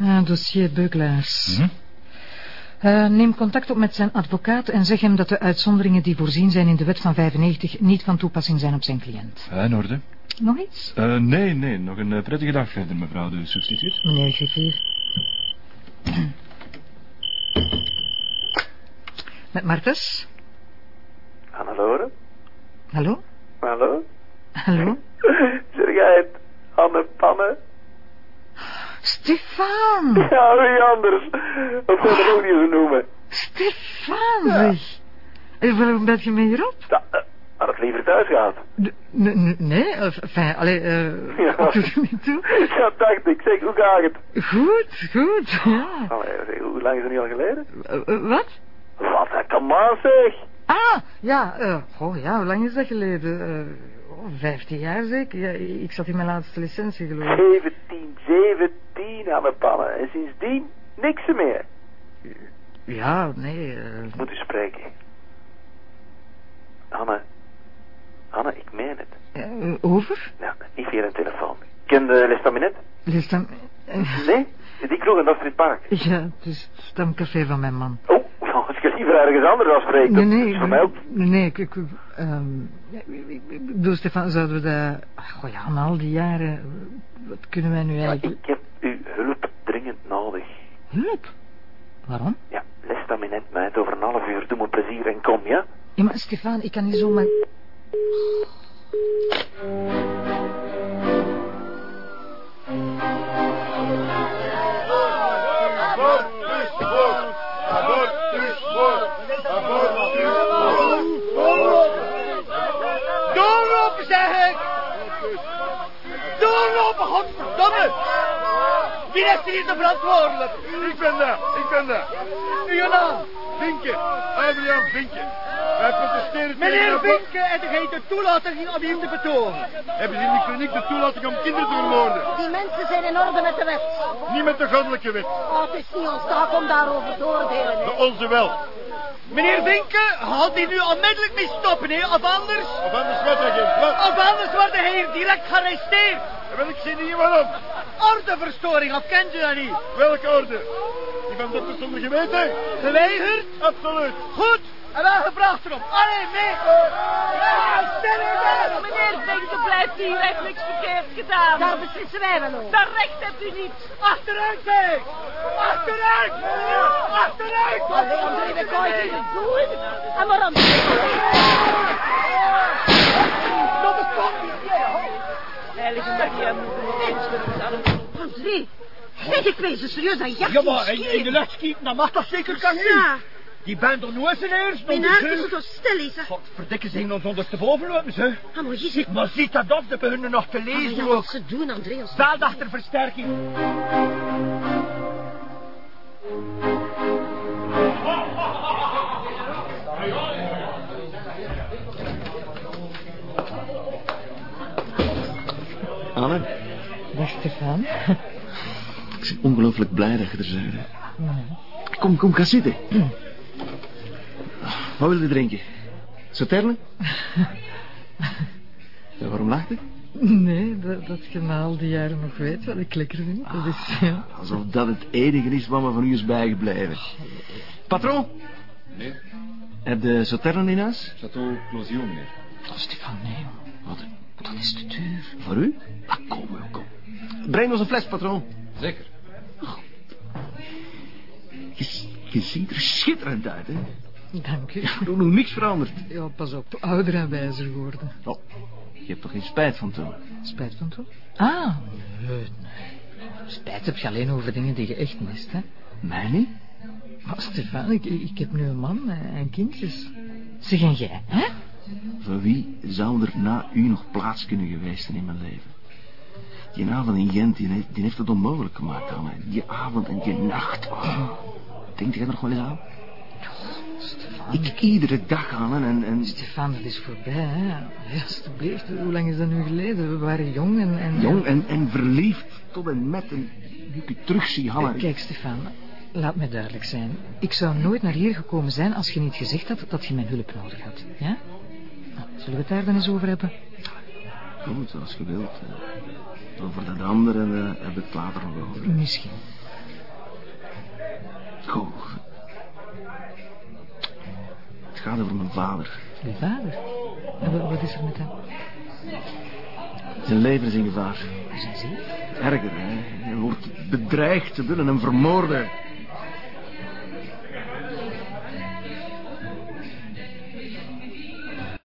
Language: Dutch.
Ah, dossier Beugelaars. Hm? Eh, neem contact op met zijn advocaat en zeg hem dat de uitzonderingen die voorzien zijn in de wet van 95 niet van toepassing zijn op zijn cliënt. Ja, in orde. Nog iets? Eh, nee, nee, nog een eh, prettige dag verder, mevrouw de substituut. Meneer Griffier. Met Martens? Hannelore? Hallo? Hallo? Hallo? Zeg jij het? Anne Panne? Stefan! Ja, wie anders? Of zou je dat ook niet zo noemen? Stefan, zeg. En waarom ben je mee hierop? Ja, eh, had het liever thuis gehad. N- Nee, of, enfin, allee, eh, Ja. doet niet toe? Ja, dacht ik. Zeg, hoe gaat het? Goed, goed, ja. Allee, zeg, hoe lang is het nu al geleden? Eh, wat? Wat, come on, zeg. Ah, ja, eh, oh ja, hoe lang is dat geleden? Oh, 15 jaar zeker. Ja, ik zat in mijn laatste licentie geloof ik. 17, 17 aan de pannen. En sindsdien niks meer. Ja, nee, eh, Moet u spreken. Anne. Anne, ik meen het. over? Nou, niet via een telefoon. Ken de Lestaminet? Lees dan... eh, Nee? Die kroeg in dat Park. Ja, het is het stamcafé van mijn man. Oh, nou, als je liever ergens anders afspreekt, Nee, dat nee, is voor mij ook... nee, ik, ik, ehm, ik- ik- ik bedoel, Stefan, zouden we dat... Goh ja, na al die jaren, wat kunnen wij nu Ja, eigenlijk... ik heb nodig. Hulp? Waarom? Ja, Lestaminet, meid, over een half uur. Doe me plezier en kom, ja? Ja, maar Stefan, ik kan niet zomaar... Doorlopen, zeg ik! Doorlopen, godverdomme! Wie heeft hier de verantwoordelijk? Ik ben daar, ik ben daar. Uw naam? Vinken, Adriaan Vinken. Wij protesteren tegen... Meneer de- Vinke, en geen de toelating om hier te betogen. Hebben ze in die kliniek de toelating om kinderen te vermoorden? Die mensen zijn in orde met de wet. Niet met de goddelijke wet. Oh, het is niet ons taak om daarover te oordelen. hè. De onze wel. Meneer Vinke, gaat die nu onmiddellijk mee stoppen, hè? Of anders? Of anders wat, agent? Wat? Of anders wordt hij hier direct gearresteerd. Wel, ik zie niet waarom. Ordeverstoring, of kent u dat niet? Welke orde? Die van dokter zonder geweten? Geweigerd? Absoluut. Goed. En wel gebracht erop. Allee, mee. Ja, stel. Meneer Vinke blijft hier, hij heeft niks verkeerd gedaan. Daar beslissen wij wel over. Dat recht hebt u niet. Achteruit, zeg. Achteruit. Achteruit. André, we kan je niet doen. En waarom? Dat is toch niet. Maria, André, zeg ik wees er serieus aan jacht. Ja, maar in, in de lucht schieten, dat mag toch zeker kan niet? Ja, Die bent er nooit zijn eerst. mijn eens, is zo stil is. hè. Godverdikke, ze ons ondersteboven lopen, ze. Ah, maar je zit... Maar ziet dat op, ze beginnen nog te Ah, lezen ja, ook. wat ze doen, André. als- Zaal achter versterking. Anne, Dag, Stefan. ik ben ongelooflijk blij dat je er bent. Kom, kom, ga zitten. Wat wil je drinken? Sauterne? Ja, waarom lacht je? Nee, dat, dat je na al die jaren nog weet wat ik lekker vind. Dat is, ja. Alsof dat het enige is wat me van u is bijgebleven. Patroon, Nee, heb je Sauterne in huis? Chateau Closio, meneer. Oh, Stefan, nee. Wat? Dat is te duur. Voor u? Ah, kom, kom. Breng ons een fles, patroon. Zeker. Je, je ziet er schitterend uit, hè? Dank u. Nog nog niks veranderd. Ja, pas op. Ouder en wijzer geworden. Oh, je hebt toch geen spijt van toen? Spijt van toch? Ah, nee, nee. Spijt heb je alleen over dingen die je echt mist, hè? Mij niet? Maar Stefan, ik, ik heb nu een man en en kindjes. Zeg, en jij, hè? Voor wie zou er na u nog plaats kunnen geweest zijn in mijn leven? Die avond in Gent, die heeft, die heeft het onmogelijk gemaakt, Anne. Die avond en die nacht. Oh. Denkt jij er nog wel eens aan? Ik iedere dag aan en... en Stefan, dat is voorbij, hè? Ja, alsjeblieft, hoe lang is dat nu geleden? We waren jong en... en jong en, en verliefd tot en met. En nu ik u terug zie, Hanna... Eh, Kijk, Stefan, laat mij duidelijk zijn. Ik zou nooit naar hier gekomen zijn als je niet gezegd had dat je mijn hulp nodig had, ja? Zullen we het daar dan eens over hebben? Goed, als je wilt. eh. Over dat andere eh, hebben we het later nog over. Misschien. Goed. Het gaat over mijn vader. Uw vader? En wa- wat is er met hem? Zijn leven is in gevaar. Zijn ziel? Erger, hè. Hij wordt bedreigd. Ze willen hem vermoorden.